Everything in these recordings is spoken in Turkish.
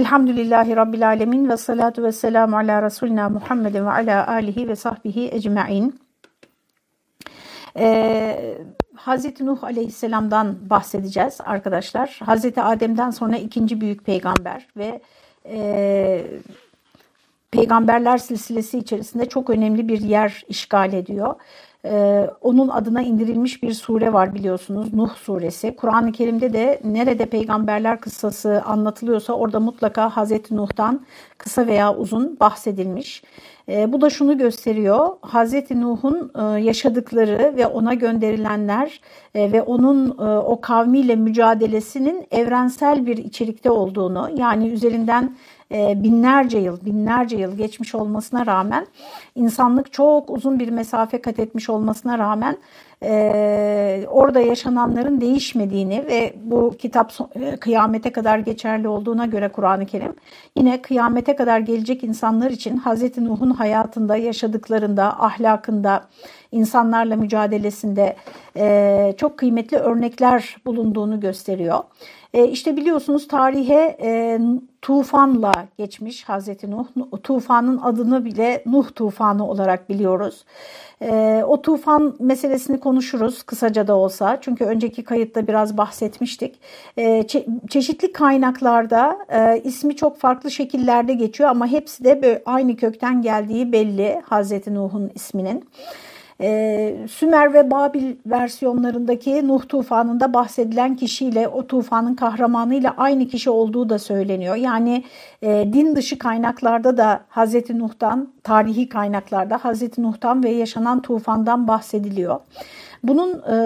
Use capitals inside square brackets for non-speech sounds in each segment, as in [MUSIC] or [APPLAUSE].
Elhamdülillahi Rabbil Alemin ve salatu ve selamu ala Resulina Muhammedin ve ala alihi ve sahbihi ecma'in. Ee, Hazreti Nuh Aleyhisselam'dan bahsedeceğiz arkadaşlar. Hazreti Adem'den sonra ikinci büyük peygamber ve e, peygamberler silsilesi içerisinde çok önemli bir yer işgal ediyor. Ee, onun adına indirilmiş bir sure var biliyorsunuz Nuh suresi. Kur'an-ı Kerim'de de nerede peygamberler kıssası anlatılıyorsa orada mutlaka Hazreti Nuh'tan kısa veya uzun bahsedilmiş. Ee, bu da şunu gösteriyor Hazreti Nuh'un e, yaşadıkları ve ona gönderilenler e, ve onun e, o kavmiyle mücadelesinin evrensel bir içerikte olduğunu yani üzerinden binlerce yıl, binlerce yıl geçmiş olmasına rağmen insanlık çok uzun bir mesafe kat etmiş olmasına rağmen e, orada yaşananların değişmediğini ve bu kitap e, kıyamete kadar geçerli olduğuna göre Kur'an-ı Kerim yine kıyamete kadar gelecek insanlar için Hz. Nuh'un hayatında, yaşadıklarında, ahlakında, insanlarla mücadelesinde e, çok kıymetli örnekler bulunduğunu gösteriyor. E, işte biliyorsunuz tarihe e, tufanla geçmiş Hazreti Nuh. Tufanın adını bile Nuh tufanı olarak biliyoruz. E, o tufan meselesini konuşuruz kısaca da olsa. Çünkü önceki kayıtta biraz bahsetmiştik. E, çe çeşitli kaynaklarda e, ismi çok farklı şekillerde geçiyor ama hepsi de aynı kökten geldiği belli Hazreti Nuh'un isminin. E, Sümer ve Babil versiyonlarındaki Nuh tufanında bahsedilen kişiyle o tufanın kahramanıyla aynı kişi olduğu da söyleniyor. Yani e, din dışı kaynaklarda da Hazreti Nuh'tan, tarihi kaynaklarda Hazreti Nuh'tan ve yaşanan tufandan bahsediliyor. Bunun e,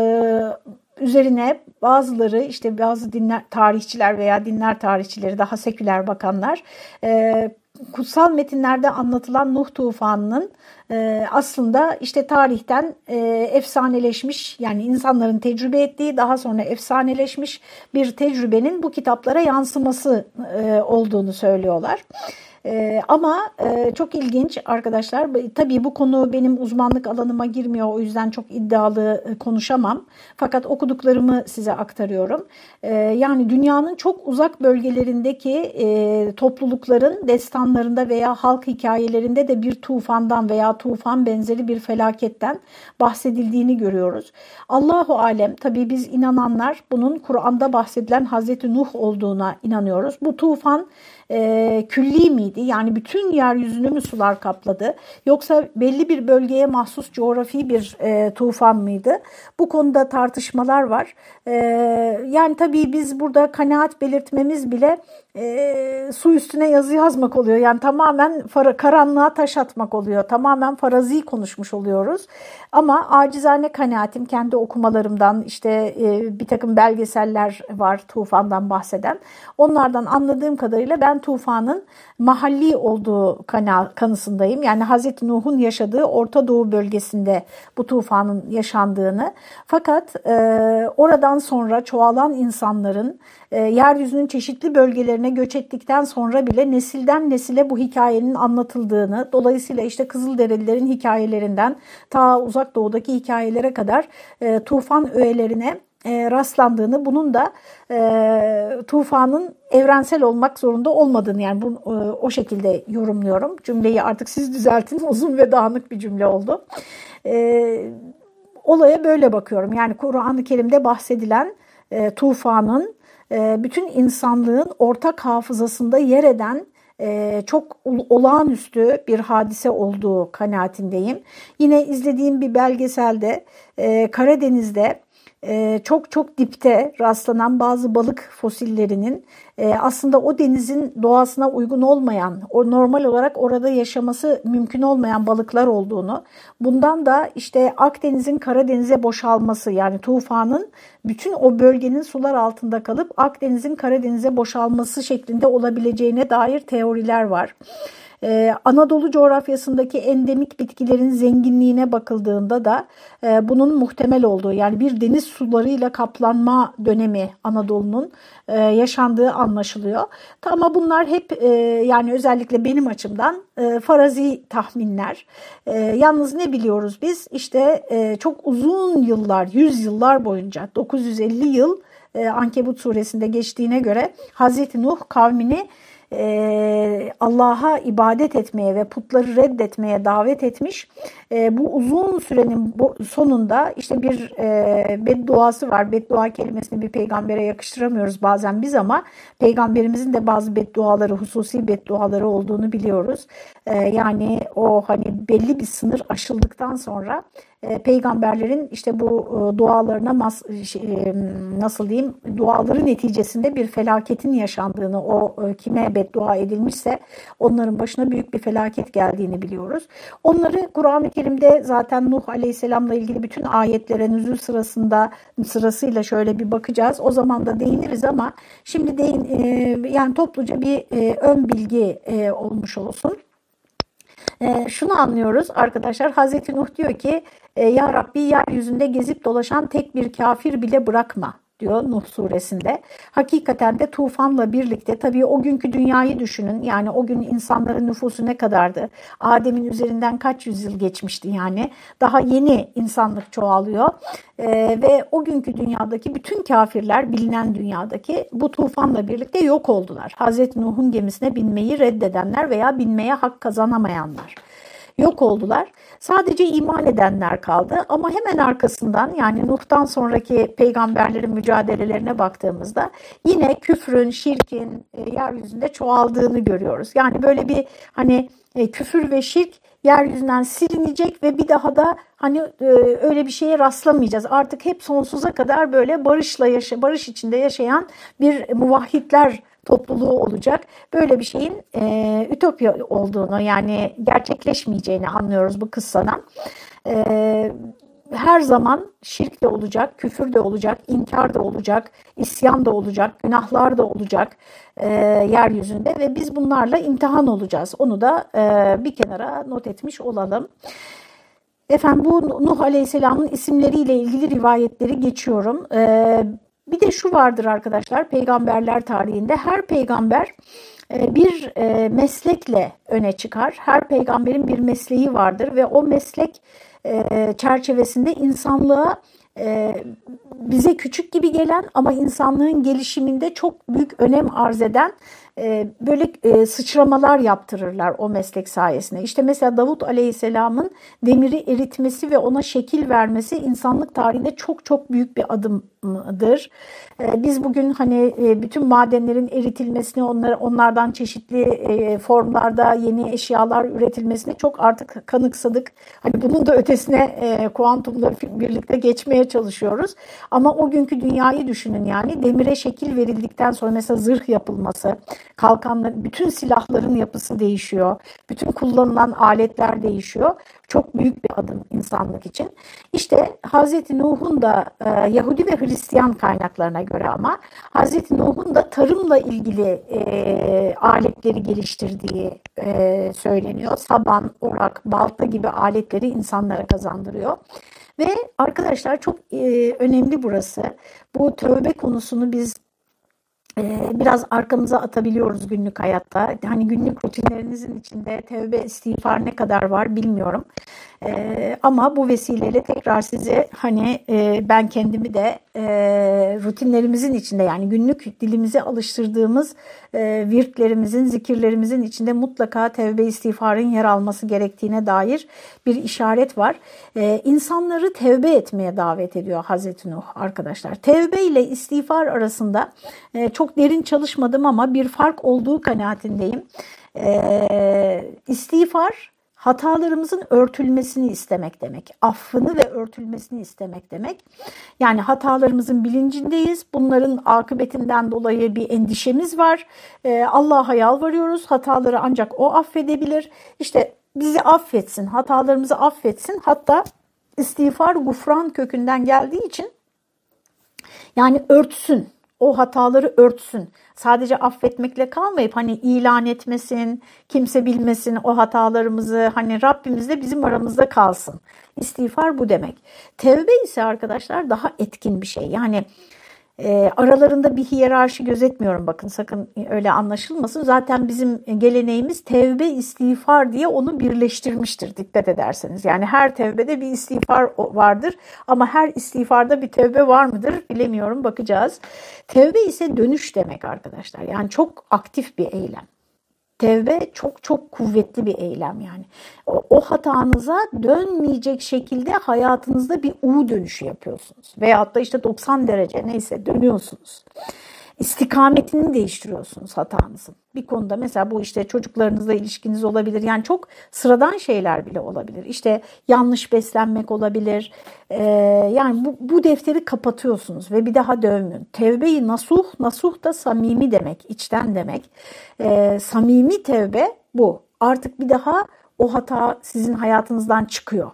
üzerine bazıları işte bazı dinler tarihçiler veya dinler tarihçileri daha seküler bakanlar e, kutsal metinlerde anlatılan Nuh tufanının e, aslında işte tarihten e, efsaneleşmiş yani insanların tecrübe ettiği daha sonra efsaneleşmiş bir tecrübenin bu kitaplara yansıması e, olduğunu söylüyorlar. Ee, ama e, çok ilginç arkadaşlar. Tabii bu konu benim uzmanlık alanıma girmiyor. O yüzden çok iddialı e, konuşamam. Fakat okuduklarımı size aktarıyorum. E, yani dünyanın çok uzak bölgelerindeki e, toplulukların destanlarında veya halk hikayelerinde de bir tufandan veya tufan benzeri bir felaketten bahsedildiğini görüyoruz. Allahu alem tabii biz inananlar bunun Kur'an'da bahsedilen Hazreti Nuh olduğuna inanıyoruz. Bu tufan e, külli miydi? Yani bütün yeryüzünü mü sular kapladı? Yoksa belli bir bölgeye mahsus coğrafi bir e, tufan mıydı? Bu konuda tartışmalar var. E, yani tabii biz burada kanaat belirtmemiz bile e, su üstüne yazı yazmak oluyor. Yani tamamen fara, karanlığa taş atmak oluyor. Tamamen farazi konuşmuş oluyoruz. Ama acizane kanaatim kendi okumalarımdan işte e, bir takım belgeseller var tufandan bahseden. Onlardan anladığım kadarıyla ben tufanın mahalli olduğu kana, kanısındayım. Yani Hazreti Nuh'un yaşadığı Orta Doğu bölgesinde bu tufanın yaşandığını. Fakat e, oradan sonra çoğalan insanların e, yeryüzünün çeşitli bölgelerine göç ettikten sonra bile nesilden nesile bu hikayenin anlatıldığını, dolayısıyla işte Kızılderililerin hikayelerinden ta uzak doğudaki hikayelere kadar e, tufan öğelerine e, rastlandığını, bunun da e, tufanın evrensel olmak zorunda olmadığını yani bu, e, o şekilde yorumluyorum. Cümleyi artık siz düzeltin [LAUGHS] uzun ve dağınık bir cümle oldu. E, olaya böyle bakıyorum. Yani Kur'an-ı Kerim'de bahsedilen e, tufanın e, bütün insanlığın ortak hafızasında yer eden e, çok olağanüstü bir hadise olduğu kanaatindeyim. Yine izlediğim bir belgeselde e, Karadeniz'de çok çok dipte rastlanan bazı balık fosillerinin e, aslında o denizin doğasına uygun olmayan, o normal olarak orada yaşaması mümkün olmayan balıklar olduğunu, bundan da işte Akdeniz'in Karadeniz'e boşalması yani tufanın bütün o bölgenin sular altında kalıp Akdeniz'in Karadeniz'e boşalması şeklinde olabileceğine dair teoriler var. Ee, Anadolu coğrafyasındaki endemik bitkilerin zenginliğine bakıldığında da e, bunun muhtemel olduğu yani bir deniz sularıyla kaplanma dönemi Anadolu'nun e, yaşandığı anlaşılıyor. Ama bunlar hep e, yani özellikle benim açımdan e, farazi tahminler. E, yalnız ne biliyoruz biz? İşte e, çok uzun yıllar, 100 yıllar boyunca 950 yıl e, Ankebut suresinde geçtiğine göre Hazreti Nuh kavmini e, Allah'a ibadet etmeye ve putları reddetmeye davet etmiş. E, bu uzun sürenin sonunda işte bir e, bedduası var. Beddua kelimesini bir peygambere yakıştıramıyoruz bazen biz ama peygamberimizin de bazı bedduaları, hususi bedduaları olduğunu biliyoruz. E, yani o hani belli bir sınır aşıldıktan sonra e, peygamberlerin işte bu e, dualarına şey, e, nasıl diyeyim duaları neticesinde bir felaketin yaşandığını o kime beddua edilmişse onların başına büyük bir felaket geldiğini biliyoruz. Onları Kur'an-ı Kerim'de zaten Nuh Aleyhisselam'la ilgili bütün ayetlere nüzul sırasında sırasıyla şöyle bir bakacağız. O zaman da değiniriz ama şimdi değin yani topluca bir ön bilgi olmuş olsun. E, şunu anlıyoruz arkadaşlar. Hazreti Nuh diyor ki e, Ya Rabbi yeryüzünde gezip dolaşan tek bir kafir bile bırakma diyor Nuh suresinde. Hakikaten de tufanla birlikte tabii o günkü dünyayı düşünün. Yani o gün insanların nüfusu ne kadardı? Adem'in üzerinden kaç yüzyıl geçmişti yani. Daha yeni insanlık çoğalıyor. Ee, ve o günkü dünyadaki bütün kafirler bilinen dünyadaki bu tufanla birlikte yok oldular. Hazreti Nuh'un gemisine binmeyi reddedenler veya binmeye hak kazanamayanlar yok oldular. Sadece iman edenler kaldı ama hemen arkasından yani Nuh'tan sonraki peygamberlerin mücadelelerine baktığımızda yine küfrün, şirkin e, yeryüzünde çoğaldığını görüyoruz. Yani böyle bir hani e, küfür ve şirk yeryüzünden silinecek ve bir daha da hani e, öyle bir şeye rastlamayacağız. Artık hep sonsuza kadar böyle barışla yaşa, barış içinde yaşayan bir muvahhidler topluluğu olacak. Böyle bir şeyin e, ütopya olduğunu yani gerçekleşmeyeceğini anlıyoruz bu kıssadan. E, her zaman şirk de olacak, küfür de olacak, inkar da olacak, isyan da olacak, günahlar da olacak e, yeryüzünde ve biz bunlarla imtihan olacağız. Onu da e, bir kenara not etmiş olalım. Efendim bu Nuh Aleyhisselam'ın isimleriyle ilgili rivayetleri geçiyorum. E, bir de şu vardır arkadaşlar peygamberler tarihinde her peygamber e, bir e, meslekle öne çıkar. Her peygamberin bir mesleği vardır ve o meslek e, çerçevesinde insanlığa bize küçük gibi gelen ama insanlığın gelişiminde çok büyük önem arz eden böyle e, sıçramalar yaptırırlar o meslek sayesinde. İşte mesela Davut Aleyhisselam'ın demiri eritmesi ve ona şekil vermesi insanlık tarihinde çok çok büyük bir adımdır. E, biz bugün hani bütün madenlerin eritilmesini, onlar, onlardan çeşitli formlarda yeni eşyalar üretilmesini çok artık kanıksadık. Hani bunun da ötesine kuantumla birlikte geçmeye çalışıyoruz. Ama o günkü dünyayı düşünün yani demire şekil verildikten sonra mesela zırh yapılması, kalkanların, bütün silahların yapısı değişiyor. Bütün kullanılan aletler değişiyor. Çok büyük bir adım insanlık için. İşte Hazreti Nuh'un da e, Yahudi ve Hristiyan kaynaklarına göre ama Hazreti Nuh'un da tarımla ilgili e, aletleri geliştirdiği e, söyleniyor. Saban, orak, balta gibi aletleri insanlara kazandırıyor. Ve arkadaşlar çok e, önemli burası. Bu tövbe konusunu biz biraz arkamıza atabiliyoruz günlük hayatta. Hani günlük rutinlerinizin içinde tevbe istiğfar ne kadar var bilmiyorum. Ee, ama bu vesileyle tekrar size hani e, ben kendimi de e, rutinlerimizin içinde yani günlük dilimize alıştırdığımız e, virtlerimizin, zikirlerimizin içinde mutlaka tevbe istiğfarın yer alması gerektiğine dair bir işaret var. E, insanları tevbe etmeye davet ediyor Hazreti Nuh arkadaşlar. Tevbe ile istiğfar arasında e, çok derin çalışmadım ama bir fark olduğu kanaatindeyim. E, istiğfar hatalarımızın örtülmesini istemek demek. Affını ve örtülmesini istemek demek. Yani hatalarımızın bilincindeyiz. Bunların akıbetinden dolayı bir endişemiz var. Ee, Allah'a yalvarıyoruz. Hataları ancak O affedebilir. İşte bizi affetsin, hatalarımızı affetsin. Hatta istiğfar gufran kökünden geldiği için yani örtsün o hataları örtsün. Sadece affetmekle kalmayıp hani ilan etmesin, kimse bilmesin o hatalarımızı. Hani Rabbimiz de bizim aramızda kalsın. İstiğfar bu demek. Tevbe ise arkadaşlar daha etkin bir şey. Yani e, aralarında bir hiyerarşi gözetmiyorum bakın sakın öyle anlaşılmasın. Zaten bizim geleneğimiz tevbe istiğfar diye onu birleştirmiştir dikkat ederseniz. Yani her tevbede bir istiğfar vardır ama her istiğfarda bir tevbe var mıdır bilemiyorum bakacağız. Tevbe ise dönüş demek arkadaşlar yani çok aktif bir eylem. Tevbe çok çok kuvvetli bir eylem yani. O, o hatanıza dönmeyecek şekilde hayatınızda bir U dönüşü yapıyorsunuz. Veyahut da işte 90 derece neyse dönüyorsunuz istikametini değiştiriyorsunuz hatanızın. Bir konuda mesela bu işte çocuklarınızla ilişkiniz olabilir. Yani çok sıradan şeyler bile olabilir. İşte yanlış beslenmek olabilir. Ee, yani bu, bu defteri kapatıyorsunuz ve bir daha dövmün. Tevbe-i nasuh, nasuh da samimi demek, içten demek. Ee, samimi tevbe bu. Artık bir daha o hata sizin hayatınızdan çıkıyor.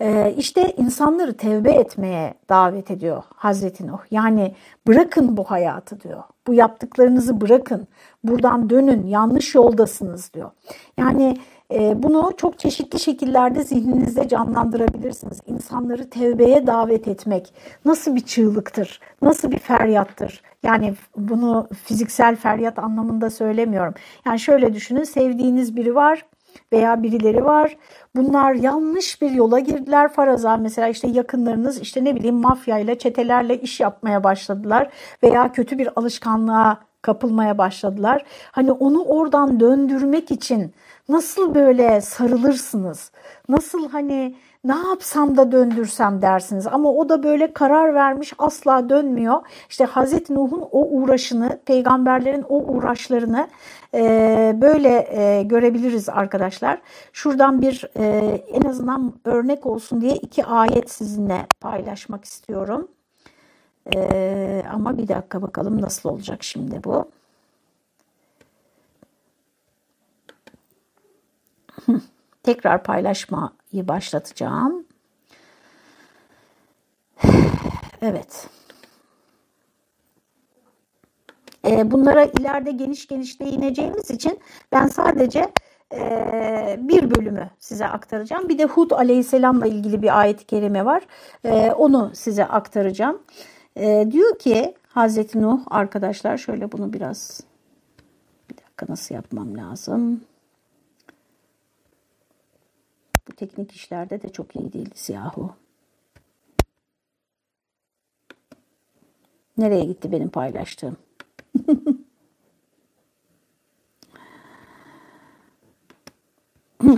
Ee, işte insanları tevbe etmeye davet ediyor Hazreti Nuh. Yani bırakın bu hayatı diyor. Bu yaptıklarınızı bırakın. Buradan dönün. Yanlış yoldasınız diyor. Yani e, bunu çok çeşitli şekillerde zihninizde canlandırabilirsiniz. İnsanları tevbeye davet etmek nasıl bir çığlıktır? Nasıl bir feryattır? Yani bunu fiziksel feryat anlamında söylemiyorum. Yani şöyle düşünün sevdiğiniz biri var veya birileri var. Bunlar yanlış bir yola girdiler faraza mesela işte yakınlarınız işte ne bileyim mafyayla çetelerle iş yapmaya başladılar veya kötü bir alışkanlığa kapılmaya başladılar. Hani onu oradan döndürmek için nasıl böyle sarılırsınız? Nasıl hani ne yapsam da döndürsem dersiniz. Ama o da böyle karar vermiş asla dönmüyor. İşte Hazreti Nuh'un o uğraşını, peygamberlerin o uğraşlarını e, böyle e, görebiliriz arkadaşlar. Şuradan bir e, en azından örnek olsun diye iki ayet sizinle paylaşmak istiyorum. E, ama bir dakika bakalım nasıl olacak şimdi bu. [LAUGHS] Tekrar paylaşmayı başlatacağım. [SIGHS] Evet. Ee, bunlara ileride geniş geniş değineceğimiz için ben sadece e, bir bölümü size aktaracağım. Bir de Hud aleyhisselamla ilgili bir ayet-i kerime var. E, onu size aktaracağım. E, diyor ki Hazreti Nuh arkadaşlar şöyle bunu biraz bir dakika nasıl yapmam lazım. Bu teknik işlerde de çok iyi değiliz yahu. Nereye gitti benim paylaştığım? [CLEARS THROAT]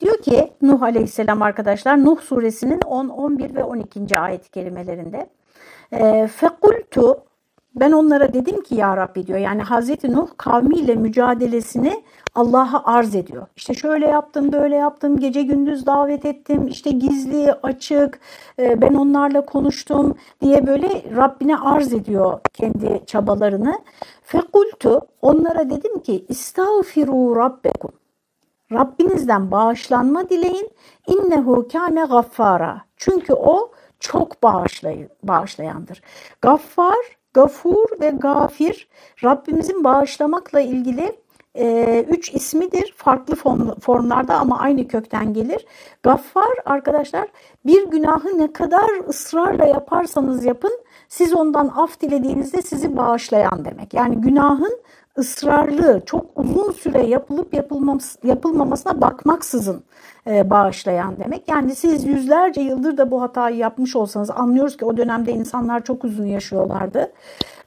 Diyor ki Nuh Aleyhisselam arkadaşlar Nuh suresinin 10, 11 ve 12. ayet kelimelerinde fekultu ben onlara dedim ki ya Rabbi diyor yani Hazreti Nuh kavmiyle mücadelesini Allah'a arz ediyor. İşte şöyle yaptım, böyle yaptım, gece gündüz davet ettim, işte gizli, açık, e, ben onlarla konuştum diye böyle Rabbine arz ediyor kendi çabalarını. Fekultu onlara dedim ki istağfiru rabbekum. Rabbinizden bağışlanma dileyin. İnnehu kâne gaffara. Çünkü o çok bağışlay bağışlayandır. Gaffar, gafur ve gafir Rabbimizin bağışlamakla ilgili e, üç ismidir. Farklı form, formlarda ama aynı kökten gelir. Gaffar arkadaşlar bir günahı ne kadar ısrarla yaparsanız yapın siz ondan af dilediğinizde sizi bağışlayan demek. Yani günahın ısrarlı, çok uzun süre yapılıp yapılmaması, yapılmamasına bakmaksızın e, bağışlayan demek. Yani siz yüzlerce yıldır da bu hatayı yapmış olsanız anlıyoruz ki o dönemde insanlar çok uzun yaşıyorlardı.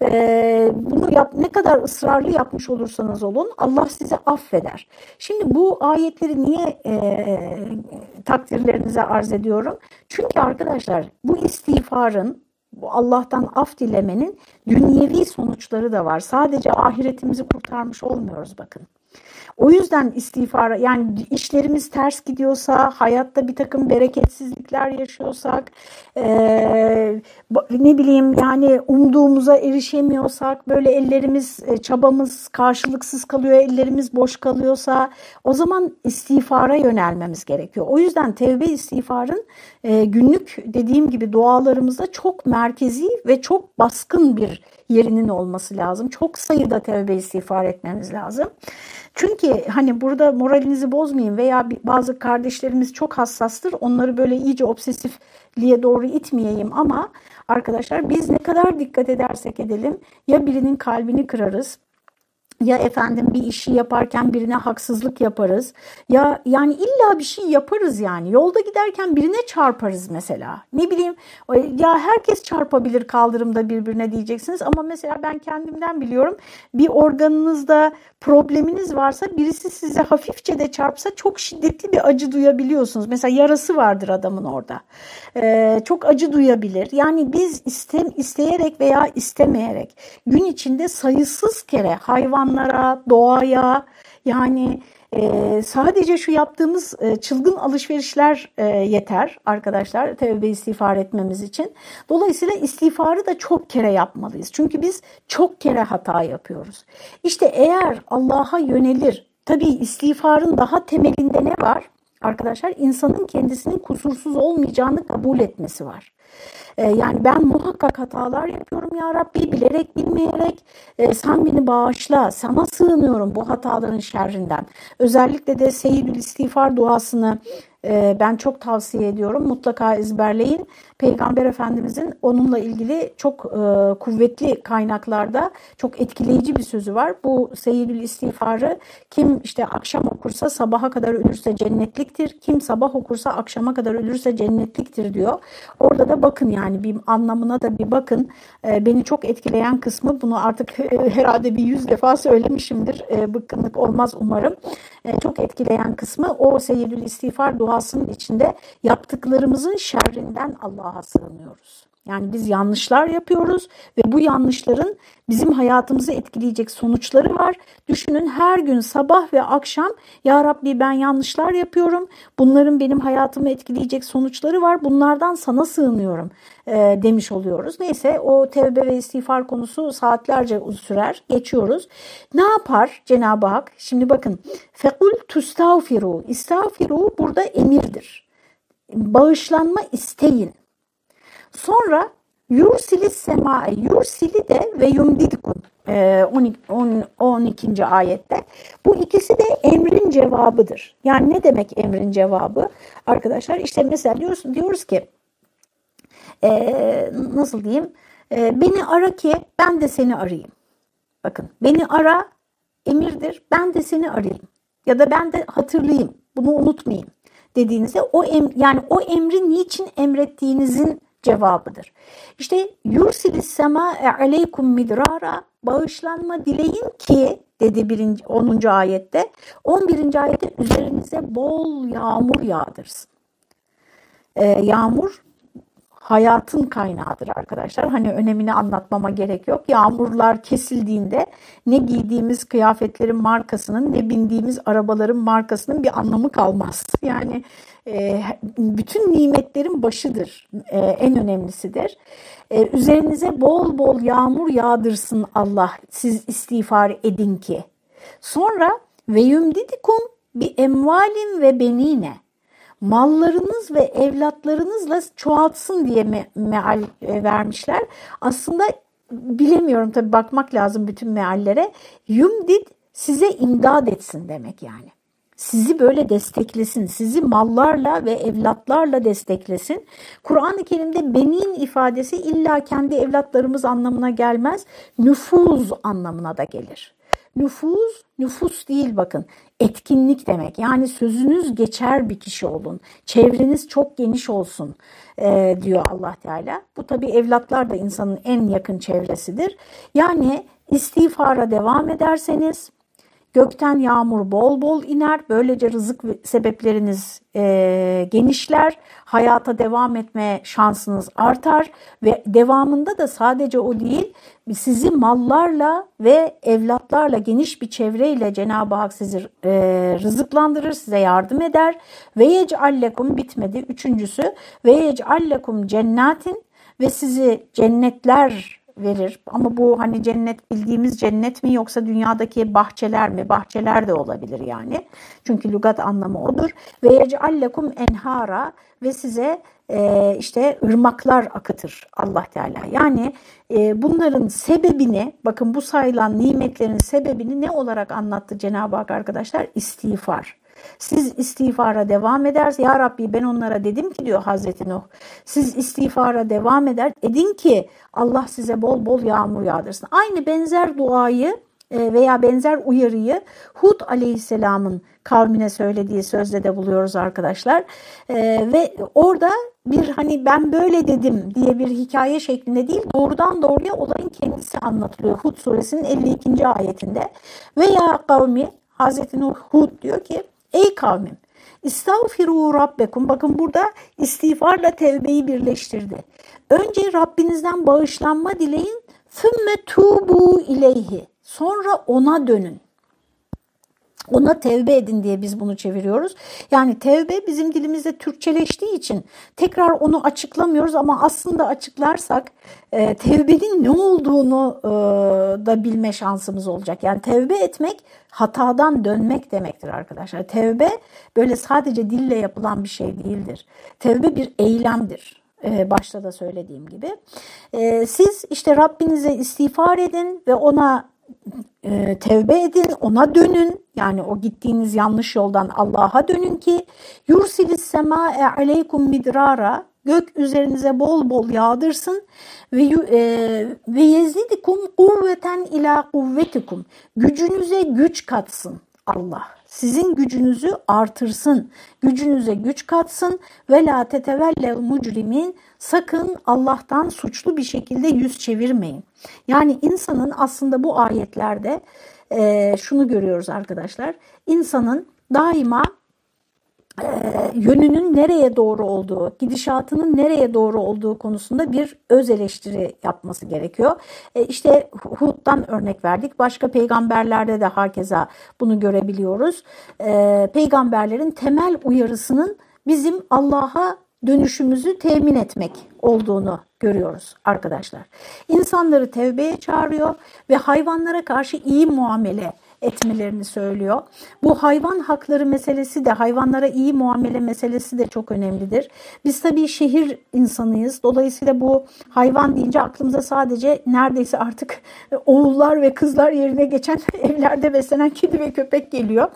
E, bunu yap, ne kadar ısrarlı yapmış olursanız olun Allah sizi affeder. Şimdi bu ayetleri niye e, takdirlerinize arz ediyorum? Çünkü arkadaşlar bu istiğfarın Allah'tan af dilemenin dünyevi sonuçları da var. Sadece ahiretimizi kurtarmış olmuyoruz bakın. O yüzden istiğfara yani işlerimiz ters gidiyorsa, hayatta bir takım bereketsizlikler yaşıyorsak, e, ne bileyim yani umduğumuza erişemiyorsak, böyle ellerimiz, çabamız karşılıksız kalıyor, ellerimiz boş kalıyorsa o zaman istiğfara yönelmemiz gerekiyor. O yüzden tevbe istiğfarın e, günlük dediğim gibi dualarımızda çok merkezi ve çok baskın bir yerinin olması lazım. Çok sayıda tevbe istiğfar etmemiz lazım. Çünkü hani burada moralinizi bozmayın veya bazı kardeşlerimiz çok hassastır. Onları böyle iyice obsesifliğe doğru itmeyeyim ama arkadaşlar biz ne kadar dikkat edersek edelim ya birinin kalbini kırarız ya efendim bir işi yaparken birine haksızlık yaparız ya yani illa bir şey yaparız yani. Yolda giderken birine çarparız mesela. Ne bileyim ya herkes çarpabilir kaldırımda birbirine diyeceksiniz ama mesela ben kendimden biliyorum bir organınızda probleminiz varsa birisi size hafifçe de çarpsa çok şiddetli bir acı duyabiliyorsunuz. Mesela yarası vardır adamın orada. Ee, çok acı duyabilir. Yani biz iste, isteyerek veya istemeyerek gün içinde sayısız kere hayvan insanlara, doğaya yani e, sadece şu yaptığımız e, çılgın alışverişler e, yeter arkadaşlar tevbe istiğfar etmemiz için. Dolayısıyla istiğfarı da çok kere yapmalıyız. Çünkü biz çok kere hata yapıyoruz. İşte eğer Allah'a yönelir, tabii istiğfarın daha temelinde ne var? Arkadaşlar insanın kendisinin kusursuz olmayacağını kabul etmesi var. Ee, yani ben muhakkak hatalar yapıyorum ya Rabbi bilerek bilmeyerek e, sen beni bağışla sana sığınıyorum bu hataların şerrinden. Özellikle de Seyyidül İstiğfar duasını e, ben çok tavsiye ediyorum mutlaka ezberleyin. Peygamber Efendimizin onunla ilgili çok e, kuvvetli kaynaklarda çok etkileyici bir sözü var. Bu Seyyidül İstiğfarı kim işte akşam okursa sabaha kadar ölürse cennetliktir. Kim sabah okursa akşama kadar ölürse cennetliktir diyor. Orada da bakın yani bir anlamına da bir bakın. E, beni çok etkileyen kısmı bunu artık e, herhalde bir yüz defa söylemişimdir. E, bıkkınlık olmaz umarım. E, çok etkileyen kısmı o Seyyidül İstiğfar duasının içinde yaptıklarımızın şerrinden Allah'a sığınıyoruz. Yani biz yanlışlar yapıyoruz ve bu yanlışların bizim hayatımızı etkileyecek sonuçları var. Düşünün her gün sabah ve akşam ya Rabbi ben yanlışlar yapıyorum. Bunların benim hayatımı etkileyecek sonuçları var. Bunlardan sana sığınıyorum e, demiş oluyoruz. Neyse o tevbe ve istiğfar konusu saatlerce sürer. Geçiyoruz. Ne yapar Cenab-ı Hak? Şimdi bakın. Fekul tustağfiru. İstağfiru burada emirdir. Bağışlanma isteyin. Sonra yursili sema, yursili de ve yumdidkun 12. ayette. Bu ikisi de emrin cevabıdır. Yani ne demek emrin cevabı? Arkadaşlar işte mesela diyoruz, diyoruz ki e, nasıl diyeyim e, beni ara ki ben de seni arayayım. Bakın beni ara emirdir ben de seni arayayım. Ya da ben de hatırlayayım bunu unutmayayım dediğinizde o em, yani o emri niçin emrettiğinizin cevabıdır. İşte yursilis sema aleykum midrara bağışlanma dileyin ki dedi birinci, 10. ayette. 11. ayette üzerinize bol yağmur yağdırsın. Ee, yağmur hayatın kaynağıdır arkadaşlar. Hani önemini anlatmama gerek yok. Yağmurlar kesildiğinde ne giydiğimiz kıyafetlerin markasının ne bindiğimiz arabaların markasının bir anlamı kalmaz. Yani e, bütün nimetlerin başıdır, e, en önemlisidir. E, üzerinize bol bol yağmur yağdırsın Allah siz istiğfar edin ki. Sonra ve yumdidikum bi emvalin ve benine mallarınız ve evlatlarınızla çoğaltsın diye me meal e, vermişler. Aslında bilemiyorum tabi bakmak lazım bütün meallere. Yumdid size imdad etsin demek yani sizi böyle desteklesin, sizi mallarla ve evlatlarla desteklesin. Kur'an-ı Kerim'de benin ifadesi illa kendi evlatlarımız anlamına gelmez, nüfuz anlamına da gelir. Nüfuz, nüfus değil bakın, etkinlik demek. Yani sözünüz geçer bir kişi olun, çevreniz çok geniş olsun e, diyor allah Teala. Bu tabi evlatlar da insanın en yakın çevresidir. Yani istiğfara devam ederseniz, Gökten yağmur bol bol iner. Böylece rızık sebepleriniz e, genişler. Hayata devam etme şansınız artar. Ve devamında da sadece o değil sizi mallarla ve evlatlarla geniş bir çevreyle Cenab-ı Hak sizi e, rızıklandırır, size yardım eder. Ve yec'allekum bitmedi. Üçüncüsü ve yec'allekum cennetin ve sizi cennetler verir. Ama bu hani cennet bildiğimiz cennet mi yoksa dünyadaki bahçeler mi? Bahçeler de olabilir yani. Çünkü lügat anlamı odur. Ve yec'allekum enhara ve size e, işte ırmaklar akıtır Allah Teala. Yani e, bunların sebebini bakın bu sayılan nimetlerin sebebini ne olarak anlattı Cenab-ı Hak arkadaşlar? İstiğfar. Siz istiğfara devam eder. Ya Rabbi ben onlara dedim ki diyor Hazreti Nuh. Siz istiğfara devam eder. Edin ki Allah size bol bol yağmur yağdırsın. Aynı benzer duayı e, veya benzer uyarıyı Hud aleyhisselamın kavmine söylediği sözde de buluyoruz arkadaşlar. E, ve orada bir hani ben böyle dedim diye bir hikaye şeklinde değil doğrudan doğruya olayın kendisi anlatılıyor. Hud suresinin 52. ayetinde. Veya kavmi Hazreti Nuh Hud diyor ki ey kavmim İstağfiru rabbekum. Bakın burada istiğfarla tevbeyi birleştirdi. Önce Rabbinizden bağışlanma dileyin. Fümme tubu ileyhi. Sonra ona dönün. Ona tevbe edin diye biz bunu çeviriyoruz. Yani tevbe bizim dilimizde Türkçeleştiği için tekrar onu açıklamıyoruz ama aslında açıklarsak e, tevbenin ne olduğunu e, da bilme şansımız olacak. Yani tevbe etmek hatadan dönmek demektir arkadaşlar. Tevbe böyle sadece dille yapılan bir şey değildir. Tevbe bir eylemdir. Ee, başta da söylediğim gibi. Ee, siz işte Rabbinize istiğfar edin ve ona e, tevbe edin, ona dönün. Yani o gittiğiniz yanlış yoldan Allah'a dönün ki yursilis sema'e aleykum midrara gök üzerinize bol bol yağdırsın ve e, ve yezidikum kuvveten ila kuvvetikum gücünüze güç katsın Allah. Sizin gücünüzü artırsın, gücünüze güç katsın ve la tetevellev mucrimin sakın Allah'tan suçlu bir şekilde yüz çevirmeyin. Yani insanın aslında bu ayetlerde e, şunu görüyoruz arkadaşlar. İnsanın daima e, yönünün nereye doğru olduğu, gidişatının nereye doğru olduğu konusunda bir öz eleştiri yapması gerekiyor. E, işte Hud'dan örnek verdik. Başka peygamberlerde de hakeza bunu görebiliyoruz. E, peygamberlerin temel uyarısının bizim Allah'a dönüşümüzü temin etmek olduğunu görüyoruz arkadaşlar. İnsanları tevbeye çağırıyor ve hayvanlara karşı iyi muamele etmelerini söylüyor. Bu hayvan hakları meselesi de hayvanlara iyi muamele meselesi de çok önemlidir. Biz tabii şehir insanıyız. Dolayısıyla bu hayvan deyince aklımıza sadece neredeyse artık oğullar ve kızlar yerine geçen [LAUGHS] evlerde beslenen kedi ve köpek geliyor.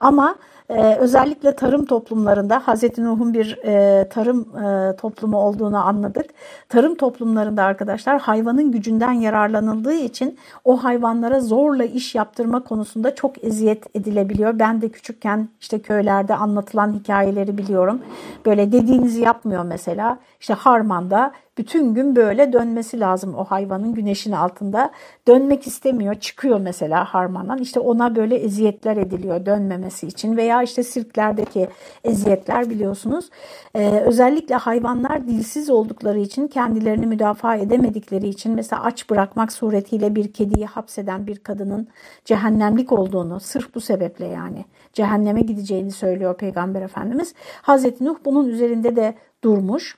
Ama ee, özellikle tarım toplumlarında Hazreti Nuh'un bir e, tarım e, toplumu olduğunu anladık. Tarım toplumlarında arkadaşlar hayvanın gücünden yararlanıldığı için o hayvanlara zorla iş yaptırma konusunda çok eziyet edilebiliyor. Ben de küçükken işte köylerde anlatılan hikayeleri biliyorum. Böyle dediğinizi yapmıyor mesela. İşte harmanda bütün gün böyle dönmesi lazım o hayvanın güneşin altında. Dönmek istemiyor, çıkıyor mesela harmandan. İşte ona böyle eziyetler ediliyor dönmemesi için veya işte sirklerdeki eziyetler biliyorsunuz. Ee, özellikle hayvanlar dilsiz oldukları için, kendilerini müdafaa edemedikleri için mesela aç bırakmak suretiyle bir kediyi hapseden bir kadının cehennemlik olduğunu sırf bu sebeple yani cehenneme gideceğini söylüyor Peygamber Efendimiz. Hazreti Nuh bunun üzerinde de durmuş.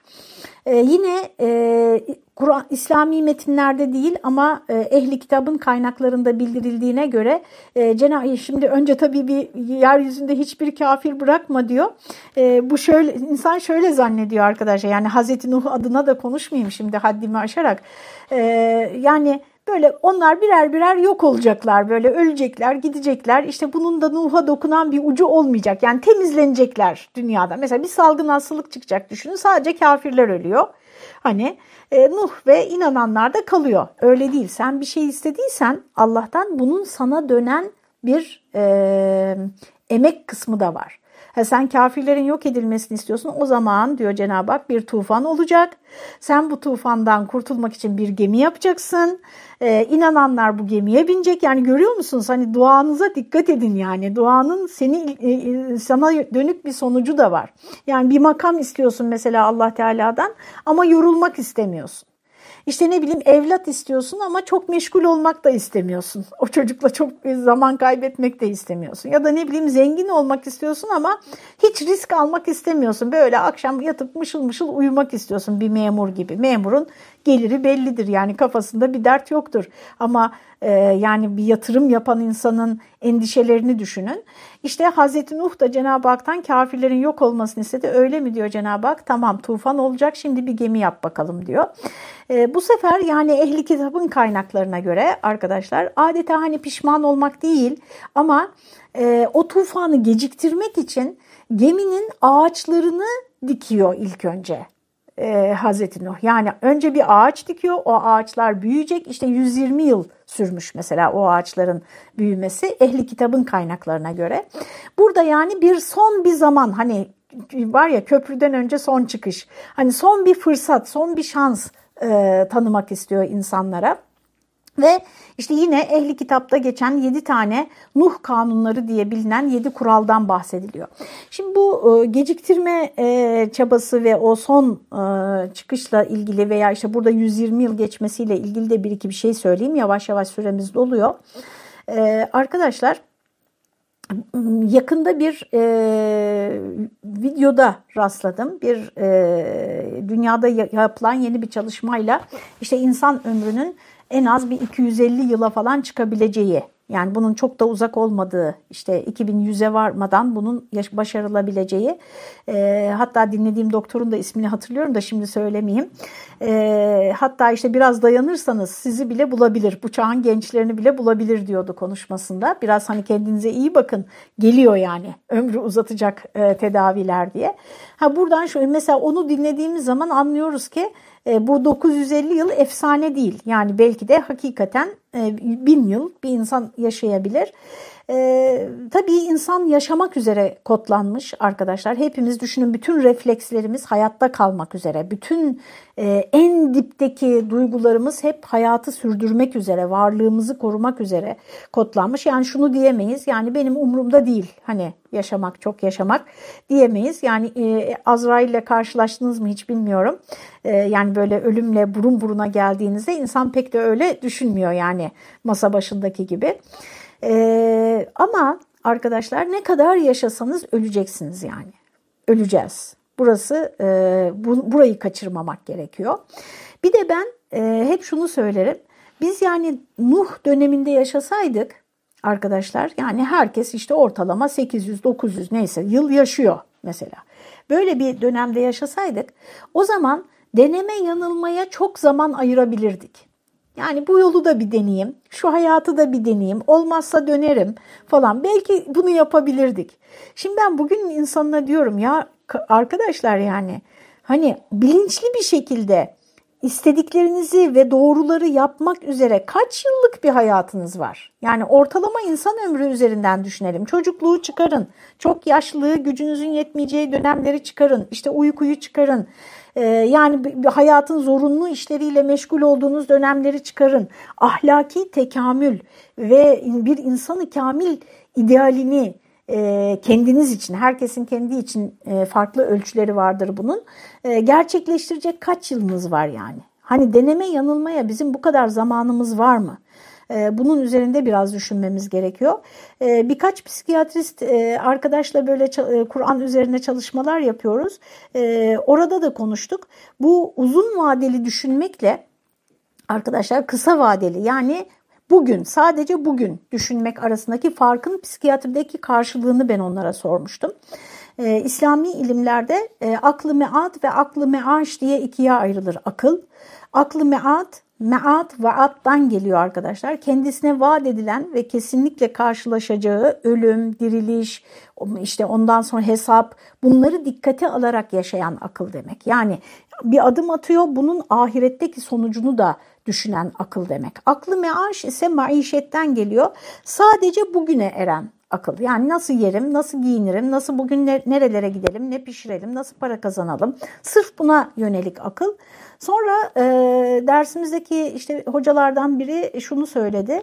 Ee, yine e, Kur'an İslami metinlerde değil ama e, ehli kitabın kaynaklarında bildirildiğine göre e, Cenab-ı şimdi önce tabii bir yeryüzünde hiçbir kafir bırakma diyor. E, bu şöyle insan şöyle zannediyor arkadaşlar. Yani Hazreti Nuh adına da konuşmayayım şimdi haddimi aşarak. E, yani Böyle onlar birer birer yok olacaklar böyle ölecekler gidecekler işte bunun da Nuh'a dokunan bir ucu olmayacak yani temizlenecekler dünyada. Mesela bir salgın hastalık çıkacak düşünün sadece kafirler ölüyor. Hani e, Nuh ve inananlar da kalıyor öyle değil sen bir şey istediysen Allah'tan bunun sana dönen bir e, emek kısmı da var. Ha, sen kafirlerin yok edilmesini istiyorsun o zaman diyor Cenab-ı Hak bir tufan olacak. Sen bu tufandan kurtulmak için bir gemi yapacaksın. Ee, inananlar bu gemiye binecek. Yani görüyor musunuz hani duanıza dikkat edin yani. Duanın seni e, e, sana dönük bir sonucu da var. Yani bir makam istiyorsun mesela Allah Teala'dan ama yorulmak istemiyorsun. İşte ne bileyim evlat istiyorsun ama çok meşgul olmak da istemiyorsun. O çocukla çok zaman kaybetmek de istemiyorsun. Ya da ne bileyim zengin olmak istiyorsun ama hiç risk almak istemiyorsun. Böyle akşam yatıp mışıl mışıl uyumak istiyorsun bir memur gibi. Memurun geliri bellidir yani kafasında bir dert yoktur. Ama e, yani bir yatırım yapan insanın endişelerini düşünün. İşte Hazreti Nuh da Cenab-ı Hak'tan kafirlerin yok olmasını istedi. Öyle mi diyor Cenab-ı Hak? Tamam tufan olacak şimdi bir gemi yap bakalım diyor. E, bu sefer yani ehli kitabın kaynaklarına göre arkadaşlar adeta hani pişman olmak değil ama e, o tufanı geciktirmek için geminin ağaçlarını dikiyor ilk önce e, Hazreti Nuh. Yani önce bir ağaç dikiyor, o ağaçlar büyüyecek, işte 120 yıl sürmüş mesela o ağaçların büyümesi ehli kitabın kaynaklarına göre. Burada yani bir son bir zaman hani var ya köprüden önce son çıkış. Hani son bir fırsat, son bir şans e, tanımak istiyor insanlara. Ve işte yine ehli kitapta geçen 7 tane Nuh kanunları diye bilinen 7 kuraldan bahsediliyor. Şimdi bu e, geciktirme e, çabası ve o son e, çıkışla ilgili veya işte burada 120 yıl geçmesiyle ilgili de bir iki bir şey söyleyeyim. Yavaş yavaş süremiz doluyor. Arkadaşlar yakında bir e, videoda rastladım. Bir e, dünyada yapılan yeni bir çalışmayla işte insan ömrünün en az bir 250 yıla falan çıkabileceği yani bunun çok da uzak olmadığı işte 2100'e varmadan bunun başarılabileceği e, hatta dinlediğim doktorun da ismini hatırlıyorum da şimdi söylemeyeyim. E, hatta işte biraz dayanırsanız sizi bile bulabilir bu çağın gençlerini bile bulabilir diyordu konuşmasında. Biraz hani kendinize iyi bakın geliyor yani ömrü uzatacak e, tedaviler diye. Ha buradan şöyle mesela onu dinlediğimiz zaman anlıyoruz ki bu 950 yıl efsane değil. Yani belki de hakikaten e, bin yıl bir insan yaşayabilir. E, tabii insan yaşamak üzere kodlanmış arkadaşlar. Hepimiz düşünün bütün reflekslerimiz hayatta kalmak üzere. Bütün e, en dipteki duygularımız hep hayatı sürdürmek üzere, varlığımızı korumak üzere kodlanmış. Yani şunu diyemeyiz. Yani benim umurumda değil. Hani yaşamak, çok yaşamak diyemeyiz. Yani e, Azrail ile karşılaştınız mı hiç bilmiyorum. E, yani böyle ölümle burun buruna geldiğinizde insan pek de öyle düşünmüyor yani masa başındaki gibi. Ee, ama arkadaşlar ne kadar yaşasanız öleceksiniz yani. Öleceğiz. Burası e, bu, burayı kaçırmamak gerekiyor. Bir de ben e, hep şunu söylerim. Biz yani Nuh döneminde yaşasaydık arkadaşlar yani herkes işte ortalama 800-900 neyse yıl yaşıyor mesela. Böyle bir dönemde yaşasaydık o zaman deneme yanılmaya çok zaman ayırabilirdik. Yani bu yolu da bir deneyeyim, şu hayatı da bir deneyeyim, olmazsa dönerim falan. Belki bunu yapabilirdik. Şimdi ben bugün insanına diyorum ya arkadaşlar yani hani bilinçli bir şekilde istediklerinizi ve doğruları yapmak üzere kaç yıllık bir hayatınız var? Yani ortalama insan ömrü üzerinden düşünelim. Çocukluğu çıkarın, çok yaşlılığı, gücünüzün yetmeyeceği dönemleri çıkarın, işte uykuyu çıkarın, yani hayatın zorunlu işleriyle meşgul olduğunuz dönemleri çıkarın. Ahlaki tekamül ve bir insanı kamil idealini e, kendiniz için, herkesin kendi için e, farklı ölçüleri vardır bunun. E, gerçekleştirecek kaç yılınız var yani? Hani deneme yanılmaya bizim bu kadar zamanımız var mı? Ee, bunun üzerinde biraz düşünmemiz gerekiyor. Ee, birkaç psikiyatrist e, arkadaşla böyle e, Kur'an üzerine çalışmalar yapıyoruz. Ee, orada da konuştuk. Bu uzun vadeli düşünmekle arkadaşlar kısa vadeli yani bugün sadece bugün düşünmek arasındaki farkın psikiyatrideki karşılığını ben onlara sormuştum. İslami ilimlerde e, aklı meat ve aklı meaş diye ikiye ayrılır akıl. Aklı meat meat vaattan geliyor arkadaşlar. Kendisine vaat edilen ve kesinlikle karşılaşacağı ölüm, diriliş, işte ondan sonra hesap bunları dikkate alarak yaşayan akıl demek. Yani bir adım atıyor bunun ahiretteki sonucunu da düşünen akıl demek. Aklı meaş ise maişetten geliyor. Sadece bugüne eren akıl. Yani nasıl yerim, nasıl giyinirim, nasıl bugün nerelere gidelim, ne pişirelim, nasıl para kazanalım. Sırf buna yönelik akıl. Sonra e, dersimizdeki işte hocalardan biri şunu söyledi.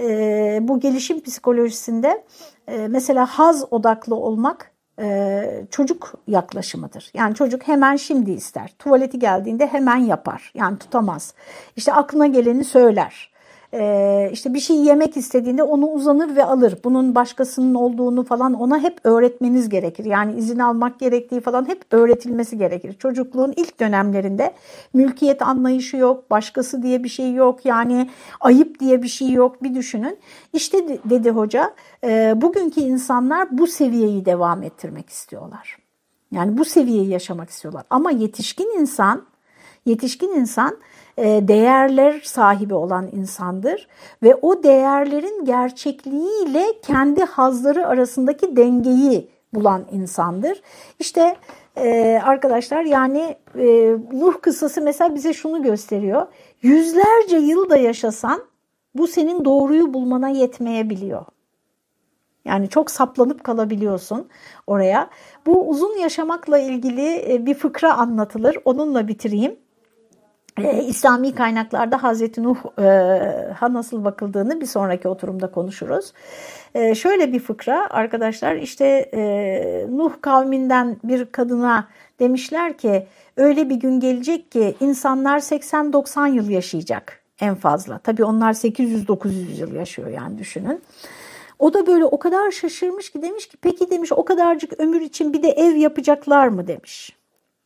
E, bu gelişim psikolojisinde e, mesela haz odaklı olmak e, çocuk yaklaşımıdır. Yani çocuk hemen şimdi ister. Tuvaleti geldiğinde hemen yapar. Yani tutamaz. İşte aklına geleni söyler e, işte bir şey yemek istediğinde onu uzanır ve alır. Bunun başkasının olduğunu falan ona hep öğretmeniz gerekir. Yani izin almak gerektiği falan hep öğretilmesi gerekir. Çocukluğun ilk dönemlerinde mülkiyet anlayışı yok, başkası diye bir şey yok. Yani ayıp diye bir şey yok. Bir düşünün. İşte dedi hoca e, bugünkü insanlar bu seviyeyi devam ettirmek istiyorlar. Yani bu seviyeyi yaşamak istiyorlar. Ama yetişkin insan, yetişkin insan değerler sahibi olan insandır ve o değerlerin gerçekliğiyle kendi hazları arasındaki dengeyi bulan insandır. İşte e, arkadaşlar yani e, Nuh kıssası mesela bize şunu gösteriyor. Yüzlerce yıl da yaşasan bu senin doğruyu bulmana yetmeyebiliyor. Yani çok saplanıp kalabiliyorsun oraya. Bu uzun yaşamakla ilgili e, bir fıkra anlatılır. Onunla bitireyim. Ee, İslami kaynaklarda Hazreti Nuh'a e, nasıl bakıldığını bir sonraki oturumda konuşuruz. Ee, şöyle bir fıkra arkadaşlar işte e, Nuh kavminden bir kadına demişler ki öyle bir gün gelecek ki insanlar 80-90 yıl yaşayacak en fazla. Tabii onlar 800-900 yıl yaşıyor yani düşünün. O da böyle o kadar şaşırmış ki demiş ki peki demiş o kadarcık ömür için bir de ev yapacaklar mı demiş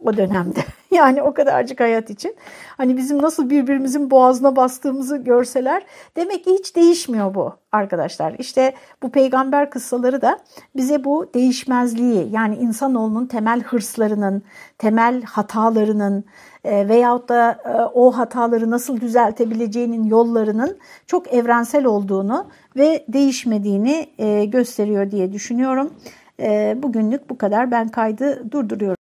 o dönemde. [LAUGHS] Yani o kadarcık hayat için. Hani bizim nasıl birbirimizin boğazına bastığımızı görseler demek ki hiç değişmiyor bu arkadaşlar. İşte bu peygamber kıssaları da bize bu değişmezliği yani insanoğlunun temel hırslarının, temel hatalarının e, veyahut da e, o hataları nasıl düzeltebileceğinin yollarının çok evrensel olduğunu ve değişmediğini e, gösteriyor diye düşünüyorum. Bugünlük bu kadar. Ben kaydı durduruyorum.